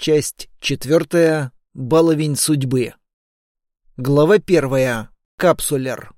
Часть четвертая. Баловень судьбы. Глава первая. Капсулер.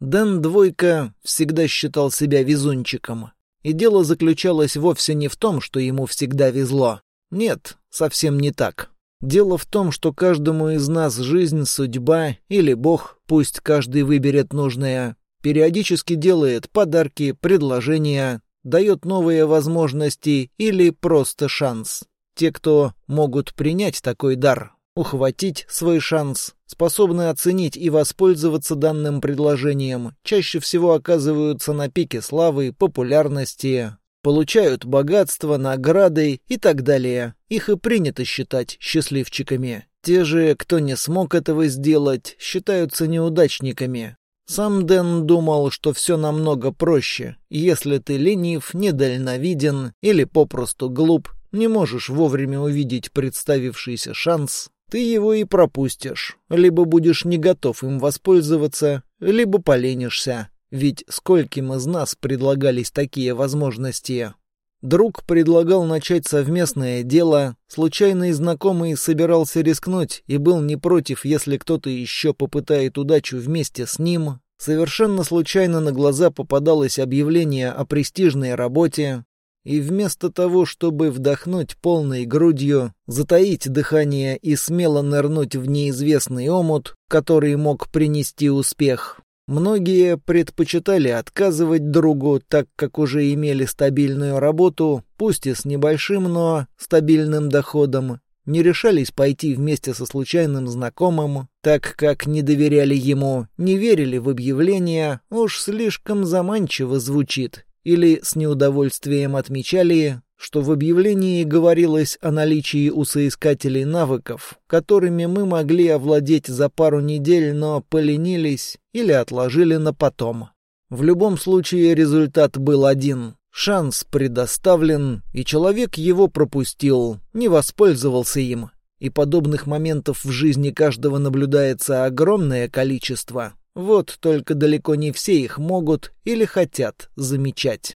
Дэн Двойка всегда считал себя везунчиком. И дело заключалось вовсе не в том, что ему всегда везло. Нет, совсем не так. Дело в том, что каждому из нас жизнь, судьба или Бог, пусть каждый выберет нужное, периодически делает подарки, предложения, дает новые возможности или просто шанс. Те, кто могут принять такой дар, ухватить свой шанс, способны оценить и воспользоваться данным предложением, чаще всего оказываются на пике славы, популярности, получают богатство, награды и так далее. Их и принято считать счастливчиками. Те же, кто не смог этого сделать, считаются неудачниками. Сам Дэн думал, что все намного проще. Если ты ленив, недальновиден или попросту глуп, не можешь вовремя увидеть представившийся шанс, ты его и пропустишь. Либо будешь не готов им воспользоваться, либо поленишься. Ведь скольким из нас предлагались такие возможности? Друг предлагал начать совместное дело, случайный знакомый собирался рискнуть и был не против, если кто-то еще попытает удачу вместе с ним. Совершенно случайно на глаза попадалось объявление о престижной работе, и вместо того, чтобы вдохнуть полной грудью, затаить дыхание и смело нырнуть в неизвестный омут, который мог принести успех, Многие предпочитали отказывать другу, так как уже имели стабильную работу, пусть и с небольшим, но стабильным доходом, не решались пойти вместе со случайным знакомым, так как не доверяли ему, не верили в объявления, уж слишком заманчиво звучит, или с неудовольствием отмечали, что в объявлении говорилось о наличии у соискателей навыков, которыми мы могли овладеть за пару недель, но поленились или отложили на потом. В любом случае результат был один. Шанс предоставлен, и человек его пропустил, не воспользовался им. И подобных моментов в жизни каждого наблюдается огромное количество. Вот только далеко не все их могут или хотят замечать.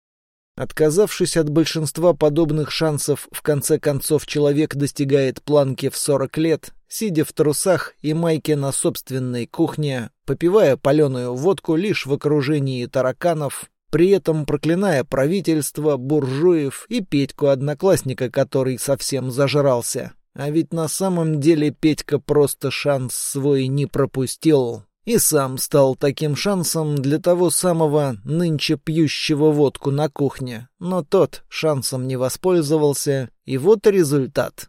Отказавшись от большинства подобных шансов, в конце концов человек достигает планки в 40 лет, сидя в трусах и майке на собственной кухне, попивая паленую водку лишь в окружении тараканов, при этом проклиная правительство, буржуев и Петьку-одноклассника, который совсем зажрался. А ведь на самом деле Петька просто шанс свой не пропустил и сам стал таким шансом для того самого нынче пьющего водку на кухне, но тот шансом не воспользовался, и вот результат.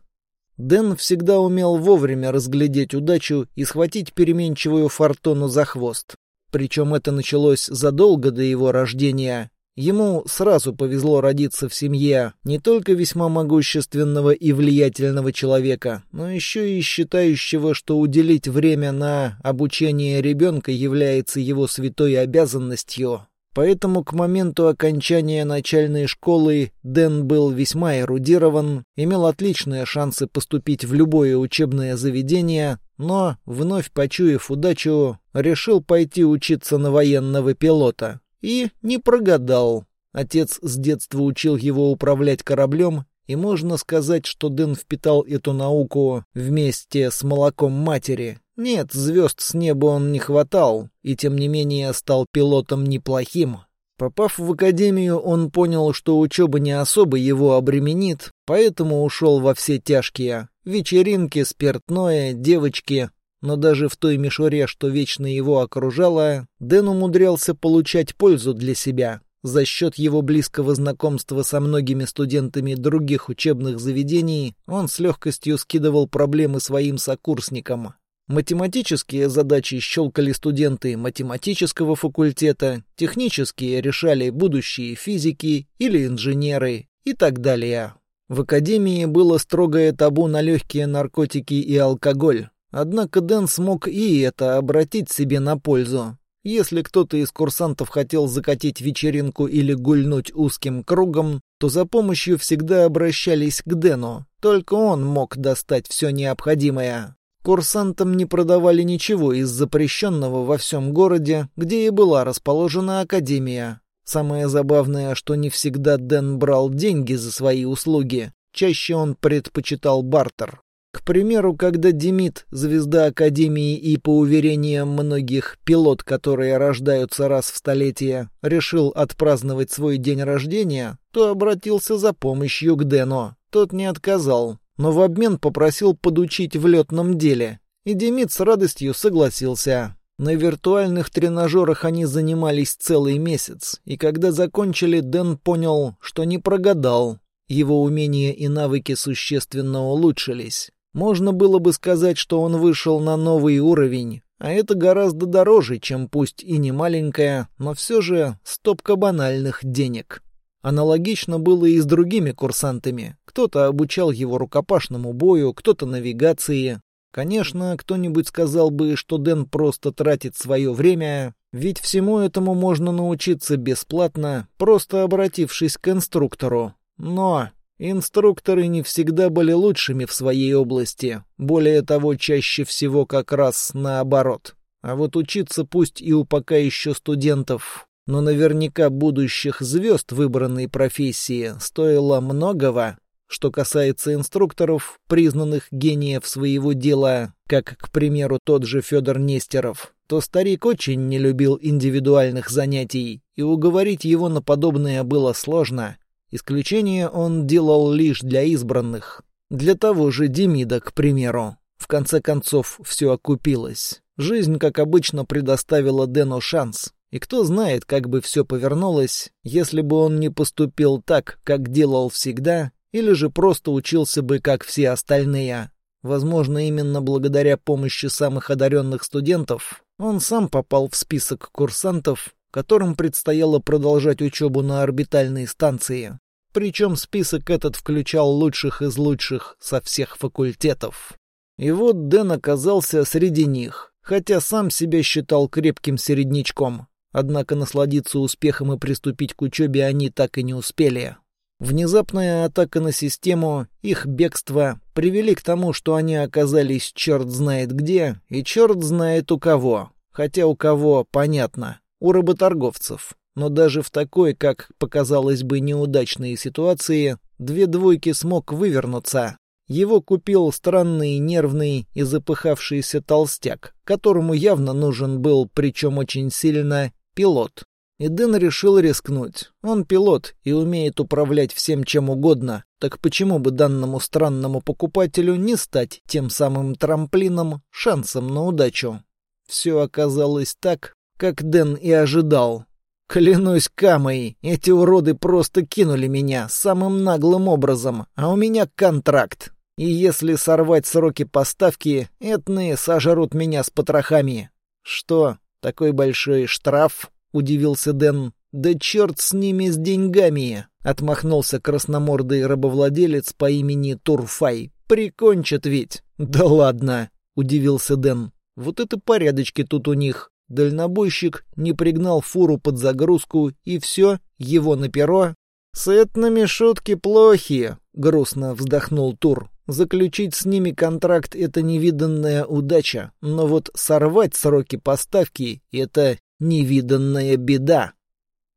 Дэн всегда умел вовремя разглядеть удачу и схватить переменчивую фортуну за хвост. Причем это началось задолго до его рождения, Ему сразу повезло родиться в семье не только весьма могущественного и влиятельного человека, но еще и считающего, что уделить время на обучение ребенка является его святой обязанностью. Поэтому к моменту окончания начальной школы Дэн был весьма эрудирован, имел отличные шансы поступить в любое учебное заведение, но, вновь почуяв удачу, решил пойти учиться на военного пилота. И не прогадал. Отец с детства учил его управлять кораблем, и можно сказать, что Дэн впитал эту науку вместе с молоком матери. Нет, звезд с неба он не хватал, и тем не менее стал пилотом неплохим. Попав в академию, он понял, что учеба не особо его обременит, поэтому ушел во все тяжкие. Вечеринки, спиртное, девочки, но даже в той мишуре, что вечно его окружала, Дэн умудрялся получать пользу для себя. За счет его близкого знакомства со многими студентами других учебных заведений он с легкостью скидывал проблемы своим сокурсникам. Математические задачи щелкали студенты математического факультета, технические решали будущие физики или инженеры и так далее. В академии было строгое табу на легкие наркотики и алкоголь. Однако Дэн смог и это обратить себе на пользу. Если кто-то из курсантов хотел закатить вечеринку или гульнуть узким кругом, то за помощью всегда обращались к Дэну. Только он мог достать все необходимое. Курсантам не продавали ничего из запрещенного во всем городе, где и была расположена академия. Самое забавное, что не всегда Дэн брал деньги за свои услуги. Чаще он предпочитал бартер. К примеру, когда Демид, звезда Академии и, по уверениям многих, пилот, которые рождаются раз в столетие, решил отпраздновать свой день рождения, то обратился за помощью к Дену. Тот не отказал, но в обмен попросил подучить в летном деле. И Демид с радостью согласился. На виртуальных тренажерах они занимались целый месяц, и когда закончили, Дэн понял, что не прогадал. Его умения и навыки существенно улучшились. Можно было бы сказать, что он вышел на новый уровень, а это гораздо дороже, чем пусть и не маленькая, но все же стопка банальных денег. Аналогично было и с другими курсантами. Кто-то обучал его рукопашному бою, кто-то навигации, Конечно, кто-нибудь сказал бы, что Дэн просто тратит свое время, ведь всему этому можно научиться бесплатно, просто обратившись к инструктору. Но инструкторы не всегда были лучшими в своей области, более того, чаще всего как раз наоборот. А вот учиться пусть и у пока еще студентов, но наверняка будущих звезд выбранной профессии стоило многого. Что касается инструкторов, признанных гениев своего дела, как, к примеру, тот же Федор Нестеров, то старик очень не любил индивидуальных занятий, и уговорить его на подобное было сложно. Исключение он делал лишь для избранных. Для того же Демида, к примеру. В конце концов, все окупилось. Жизнь, как обычно, предоставила Дэну шанс. И кто знает, как бы все повернулось, если бы он не поступил так, как делал всегда, или же просто учился бы, как все остальные. Возможно, именно благодаря помощи самых одаренных студентов он сам попал в список курсантов, которым предстояло продолжать учебу на орбитальной станции. Причем список этот включал лучших из лучших со всех факультетов. И вот Дэн оказался среди них, хотя сам себя считал крепким середнячком. Однако насладиться успехом и приступить к учебе они так и не успели. Внезапная атака на систему, их бегство привели к тому, что они оказались черт знает где и черт знает у кого. Хотя у кого, понятно, у работорговцев. Но даже в такой, как показалось бы, неудачной ситуации, две двойки смог вывернуться. Его купил странный, нервный и запыхавшийся толстяк, которому явно нужен был, причем очень сильно, пилот. И Дэн решил рискнуть. Он пилот и умеет управлять всем чем угодно. Так почему бы данному странному покупателю не стать тем самым трамплином, шансом на удачу? Все оказалось так, как Дэн и ожидал. Клянусь Камой, эти уроды просто кинули меня самым наглым образом, а у меня контракт. И если сорвать сроки поставки, этные сожрут меня с потрохами. Что, такой большой штраф? — удивился Дэн. «Да черт с ними, с деньгами!» — отмахнулся красномордый рабовладелец по имени Турфай. «Прикончат ведь!» «Да ладно!» — удивился Дэн. «Вот это порядочки тут у них!» Дальнобойщик не пригнал фуру под загрузку, и все, его на перо. «С этными шутки плохи!» — грустно вздохнул Тур. Заключить с ними контракт — это невиданная удача, но вот сорвать сроки поставки — это невиданная беда.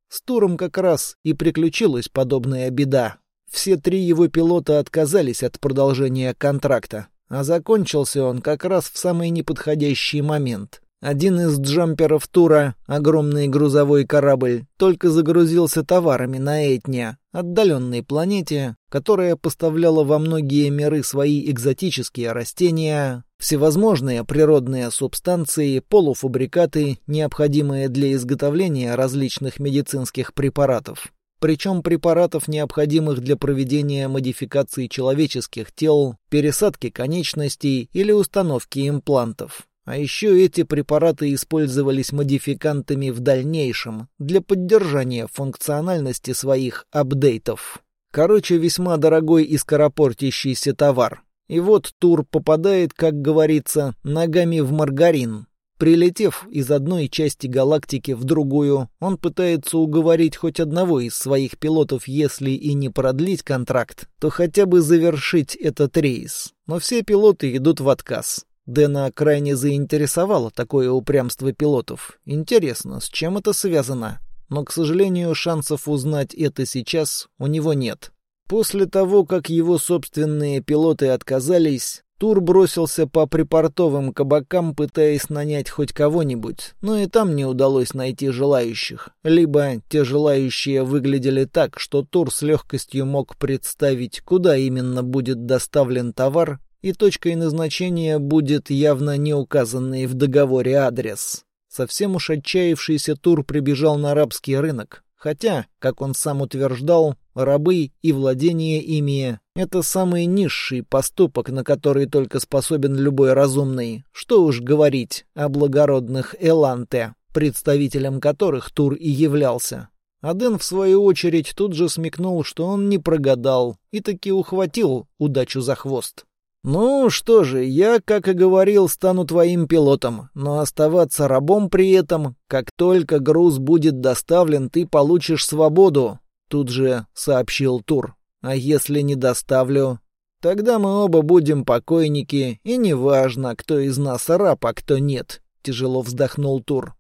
С Туром как раз и приключилась подобная беда. Все три его пилота отказались от продолжения контракта, а закончился он как раз в самый неподходящий момент. Один из джамперов тура, огромный грузовой корабль, только загрузился товарами на Этне, отдаленной планете, которая поставляла во многие миры свои экзотические растения, всевозможные природные субстанции, полуфабрикаты, необходимые для изготовления различных медицинских препаратов. Причем препаратов, необходимых для проведения модификации человеческих тел, пересадки конечностей или установки имплантов. А еще эти препараты использовались модификантами в дальнейшем для поддержания функциональности своих апдейтов. Короче, весьма дорогой и скоропортящийся товар. И вот Тур попадает, как говорится, ногами в маргарин. Прилетев из одной части галактики в другую, он пытается уговорить хоть одного из своих пилотов, если и не продлить контракт, то хотя бы завершить этот рейс. Но все пилоты идут в отказ. Дэна крайне заинтересовало такое упрямство пилотов. Интересно, с чем это связано? Но, к сожалению, шансов узнать это сейчас у него нет. После того, как его собственные пилоты отказались, Тур бросился по припортовым кабакам, пытаясь нанять хоть кого-нибудь, но и там не удалось найти желающих. Либо те желающие выглядели так, что Тур с легкостью мог представить, куда именно будет доставлен товар, и точкой назначения будет явно не указанный в договоре адрес. Совсем уж отчаявшийся Тур прибежал на арабский рынок, хотя, как он сам утверждал, рабы и владение ими — это самый низший поступок, на который только способен любой разумный. Что уж говорить о благородных Эланте, представителем которых Тур и являлся. Аден, в свою очередь, тут же смекнул, что он не прогадал, и таки ухватил удачу за хвост. «Ну что же, я, как и говорил, стану твоим пилотом, но оставаться рабом при этом, как только груз будет доставлен, ты получишь свободу», — тут же сообщил Тур. «А если не доставлю, тогда мы оба будем покойники, и неважно, кто из нас раб, а кто нет», — тяжело вздохнул Тур.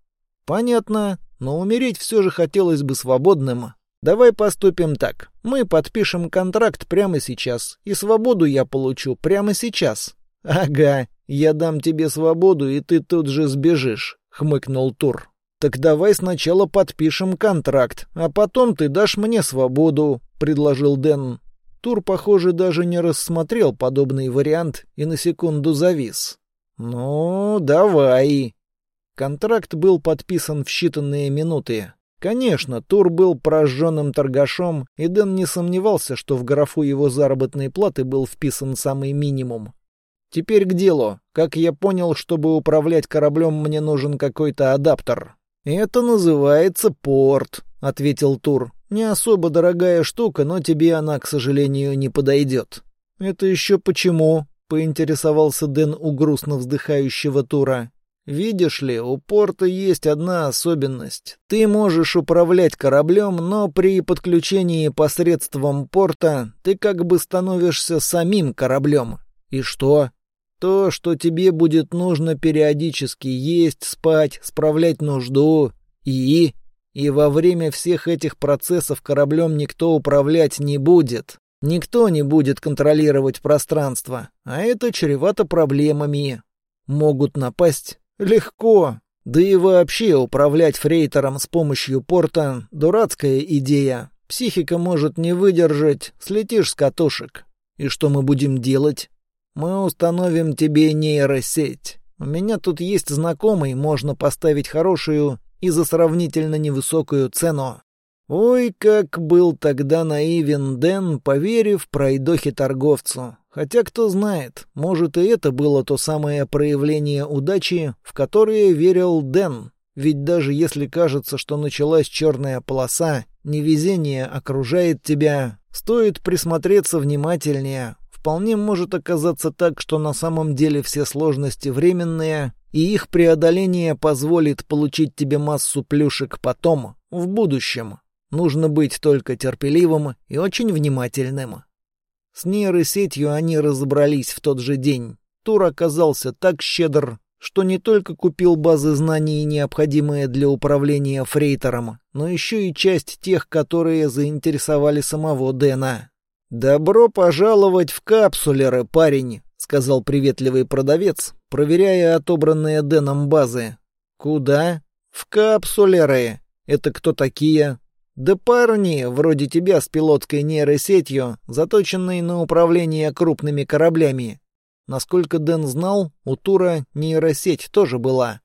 «Понятно, но умереть все же хотелось бы свободным, Давай поступим так. Мы подпишем контракт прямо сейчас, и свободу я получу прямо сейчас. Ага, я дам тебе свободу, и ты тут же сбежишь, хмыкнул Тур. Так давай сначала подпишем контракт, а потом ты дашь мне свободу, предложил Дэн. Тур, похоже, даже не рассмотрел подобный вариант и на секунду завис. «Ну, давай». Контракт был подписан в считанные минуты. Конечно, Тур был прожженным торгашом, и Дэн не сомневался, что в графу его заработной платы был вписан самый минимум. Теперь к делу. Как я понял, чтобы управлять кораблем, мне нужен какой-то адаптер. «Это называется порт», — ответил Тур. «Не особо дорогая штука, но тебе она, к сожалению, не подойдет». «Это еще почему?» — поинтересовался Дэн у грустно вздыхающего Тура. Видишь ли, у порта есть одна особенность. Ты можешь управлять кораблем, но при подключении посредством порта ты как бы становишься самим кораблем. И что? То, что тебе будет нужно периодически есть, спать, справлять нужду. И... И во время всех этих процессов кораблем никто управлять не будет. Никто не будет контролировать пространство. А это чревато проблемами. Могут напасть Легко. Да и вообще управлять фрейтором с помощью порта — дурацкая идея. Психика может не выдержать, слетишь с катушек. И что мы будем делать? Мы установим тебе нейросеть. У меня тут есть знакомый, можно поставить хорошую и за сравнительно невысокую цену. Ой, как был тогда наивен Дэн, поверив пройдохе торговцу. Хотя, кто знает, может и это было то самое проявление удачи, в которое верил Дэн. Ведь даже если кажется, что началась черная полоса, невезение окружает тебя, стоит присмотреться внимательнее. Вполне может оказаться так, что на самом деле все сложности временные, и их преодоление позволит получить тебе массу плюшек потом, в будущем. Нужно быть только терпеливым и очень внимательным. С нейросетью они разобрались в тот же день. Тур оказался так щедр, что не только купил базы знаний, необходимые для управления фрейтором, но еще и часть тех, которые заинтересовали самого Дэна. «Добро пожаловать в капсулеры, парень», — сказал приветливый продавец, проверяя отобранные Дэном базы. «Куда?» «В капсулеры. Это кто такие?» Да парни, вроде тебя с пилотской нейросетью, заточенные на управление крупными кораблями. Насколько Дэн знал, у Тура нейросеть тоже была.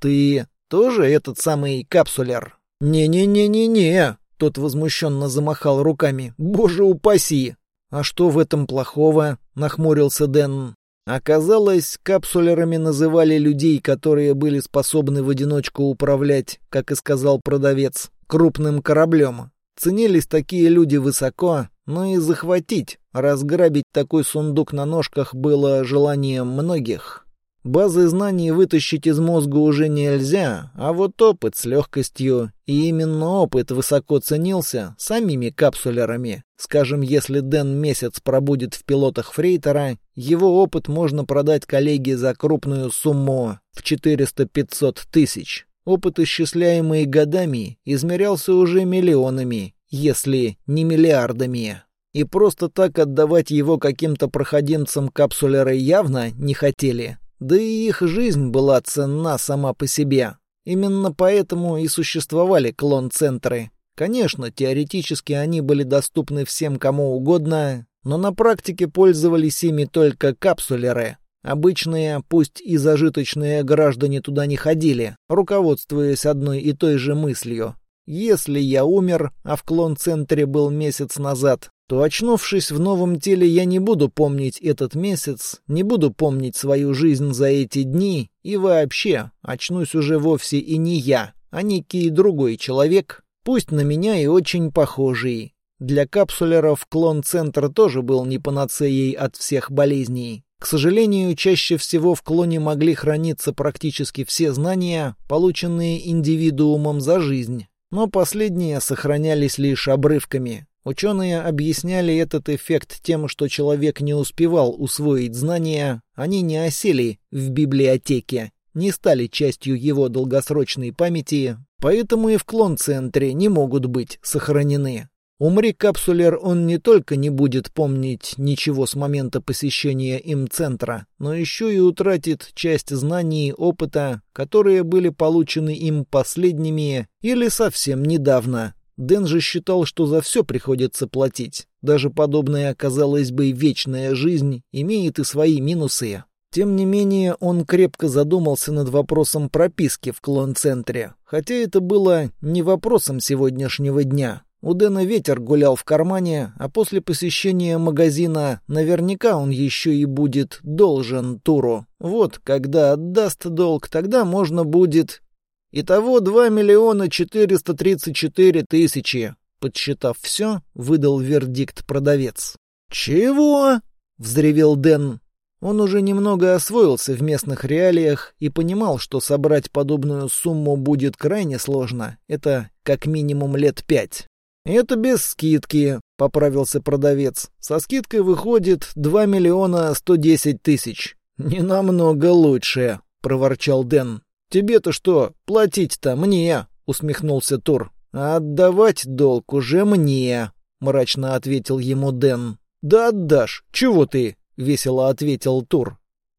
Ты тоже этот самый капсулер? Не-не-не-не-не, тот возмущенно замахал руками. Боже упаси! А что в этом плохого? Нахмурился Дэн. Оказалось, капсулерами называли людей, которые были способны в одиночку управлять, как и сказал продавец, крупным кораблем. Ценились такие люди высоко, но и захватить, разграбить такой сундук на ножках было желанием многих. Базы знаний вытащить из мозга уже нельзя, а вот опыт с легкостью, и именно опыт высоко ценился самими капсулерами. Скажем, если Дэн месяц пробудет в пилотах фрейтера, его опыт можно продать коллеге за крупную сумму в 400-500 тысяч. Опыт, исчисляемый годами, измерялся уже миллионами, если не миллиардами. И просто так отдавать его каким-то проходимцам капсулеры явно не хотели. Да и их жизнь была ценна сама по себе. Именно поэтому и существовали клон-центры. Конечно, теоретически они были доступны всем кому угодно, но на практике пользовались ими только капсулеры. Обычные, пусть и зажиточные граждане туда не ходили, руководствуясь одной и той же мыслью. Если я умер, а в клон-центре был месяц назад, то, очнувшись в новом теле, я не буду помнить этот месяц, не буду помнить свою жизнь за эти дни, и вообще, очнусь уже вовсе и не я, а некий другой человек, пусть на меня и очень похожий. Для капсулеров клон-центр тоже был не панацеей от всех болезней. К сожалению, чаще всего в клоне могли храниться практически все знания, полученные индивидуумом за жизнь, но последние сохранялись лишь обрывками. Ученые объясняли этот эффект тем, что человек не успевал усвоить знания, они не осели в библиотеке, не стали частью его долгосрочной памяти, поэтому и в клон-центре не могут быть сохранены. Умри капсулер, он не только не будет помнить ничего с момента посещения им центра, но еще и утратит часть знаний и опыта, которые были получены им последними или совсем недавно, Дэн же считал, что за все приходится платить. Даже подобная, казалось бы, вечная жизнь имеет и свои минусы. Тем не менее, он крепко задумался над вопросом прописки в клон-центре. Хотя это было не вопросом сегодняшнего дня. У Дэна ветер гулял в кармане, а после посещения магазина наверняка он еще и будет должен Туру. Вот, когда отдаст долг, тогда можно будет Итого два миллиона четыреста тридцать четыре тысячи. Подсчитав все, выдал вердикт продавец. «Чего?» — взревел Дэн. Он уже немного освоился в местных реалиях и понимал, что собрать подобную сумму будет крайне сложно. Это как минимум лет пять. «Это без скидки», — поправился продавец. «Со скидкой выходит два миллиона сто десять тысяч». «Не намного лучше», — проворчал Дэн. «Тебе-то что, платить-то мне?» — усмехнулся Тур. «А отдавать долг уже мне», — мрачно ответил ему Дэн. «Да отдашь. Чего ты?» — весело ответил Тур.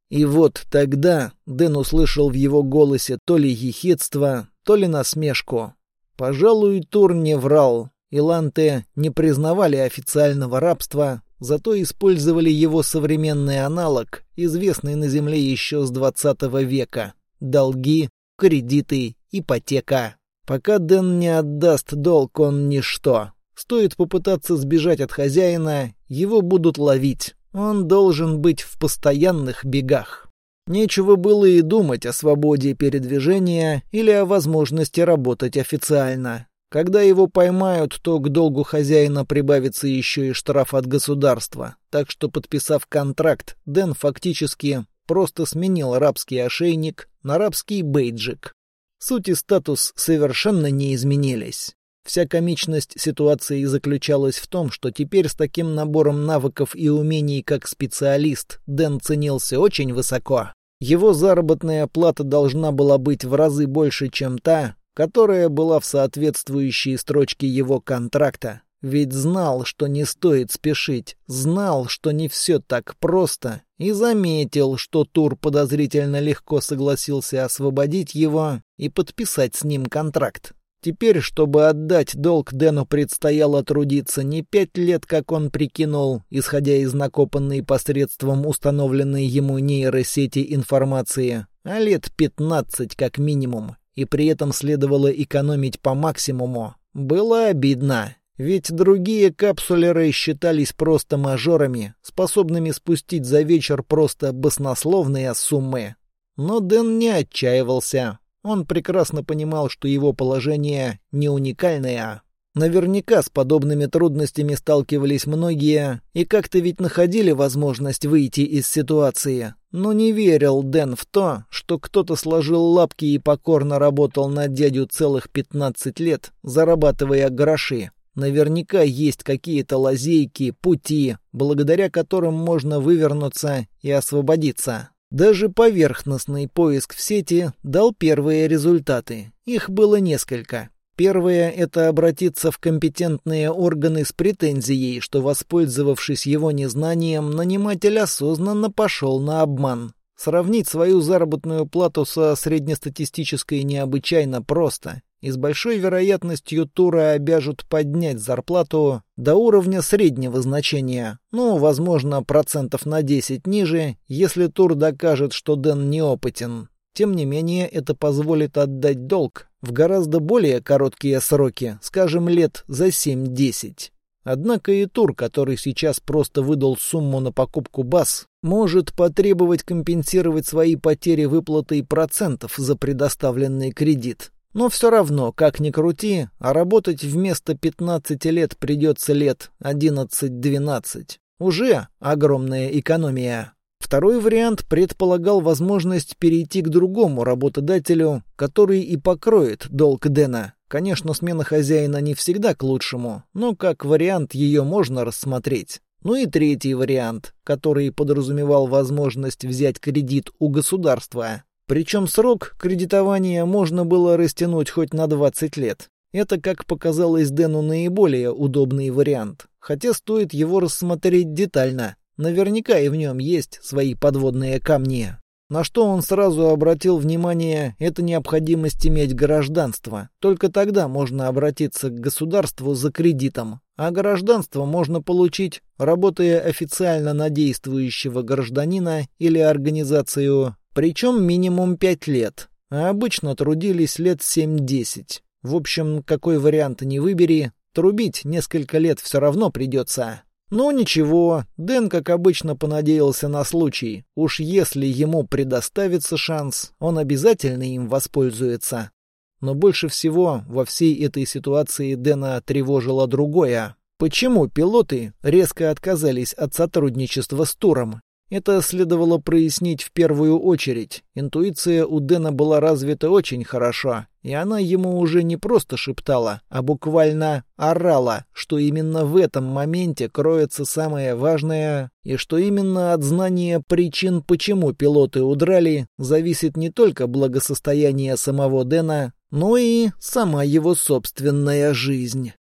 И вот тогда Дэн услышал в его голосе то ли ехидство, то ли насмешку. Пожалуй, Тур не врал. Иланты не признавали официального рабства, зато использовали его современный аналог, известный на Земле еще с двадцатого века долги, кредиты, ипотека. Пока Дэн не отдаст долг, он ничто. Стоит попытаться сбежать от хозяина, его будут ловить. Он должен быть в постоянных бегах. Нечего было и думать о свободе передвижения или о возможности работать официально. Когда его поймают, то к долгу хозяина прибавится еще и штраф от государства. Так что, подписав контракт, Дэн фактически просто сменил арабский ошейник на арабский бейджик. Суть и статус совершенно не изменились. Вся комичность ситуации заключалась в том, что теперь с таким набором навыков и умений как специалист Дэн ценился очень высоко. Его заработная плата должна была быть в разы больше, чем та, которая была в соответствующей строчке его контракта. Ведь знал, что не стоит спешить, знал, что не все так просто, и заметил, что Тур подозрительно легко согласился освободить его и подписать с ним контракт. Теперь, чтобы отдать долг, Дэну предстояло трудиться не пять лет, как он прикинул, исходя из накопанной посредством установленной ему нейросети информации, а лет пятнадцать как минимум, и при этом следовало экономить по максимуму. Было обидно. Ведь другие капсулеры считались просто мажорами, способными спустить за вечер просто баснословные суммы. Но Дэн не отчаивался. Он прекрасно понимал, что его положение не уникальное. Наверняка с подобными трудностями сталкивались многие, и как-то ведь находили возможность выйти из ситуации. Но не верил Дэн в то, что кто-то сложил лапки и покорно работал на дядю целых 15 лет, зарабатывая гроши. Наверняка есть какие-то лазейки, пути, благодаря которым можно вывернуться и освободиться. Даже поверхностный поиск в сети дал первые результаты. Их было несколько. Первое — это обратиться в компетентные органы с претензией, что, воспользовавшись его незнанием, наниматель осознанно пошел на обман. Сравнить свою заработную плату со среднестатистической необычайно просто и с большой вероятностью Тура обяжут поднять зарплату до уровня среднего значения, ну, возможно, процентов на 10 ниже, если Тур докажет, что Дэн неопытен. Тем не менее, это позволит отдать долг в гораздо более короткие сроки, скажем, лет за 7-10. Однако и Тур, который сейчас просто выдал сумму на покупку баз, может потребовать компенсировать свои потери выплатой процентов за предоставленный кредит. Но все равно, как ни крути, а работать вместо 15 лет придется лет 11-12. Уже огромная экономия. Второй вариант предполагал возможность перейти к другому работодателю, который и покроет долг Дэна. Конечно, смена хозяина не всегда к лучшему, но как вариант ее можно рассмотреть. Ну и третий вариант, который подразумевал возможность взять кредит у государства. Причем срок кредитования можно было растянуть хоть на 20 лет. Это, как показалось Дэну, наиболее удобный вариант, хотя стоит его рассмотреть детально. Наверняка и в нем есть свои подводные камни. На что он сразу обратил внимание, это необходимость иметь гражданство. Только тогда можно обратиться к государству за кредитом. А гражданство можно получить, работая официально на действующего гражданина или организацию, причем минимум 5 лет. А обычно трудились лет 7-10. В общем, какой вариант не выбери, трубить несколько лет все равно придется. Ну ничего, Дэн, как обычно, понадеялся на случай. Уж если ему предоставится шанс, он обязательно им воспользуется. Но больше всего во всей этой ситуации Дэна тревожило другое. Почему пилоты резко отказались от сотрудничества с Туром? Это следовало прояснить в первую очередь. Интуиция у Дэна была развита очень хорошо, и она ему уже не просто шептала, а буквально орала, что именно в этом моменте кроется самое важное, и что именно от знания причин, почему пилоты удрали, зависит не только благосостояние самого Дэна, но и сама его собственная жизнь.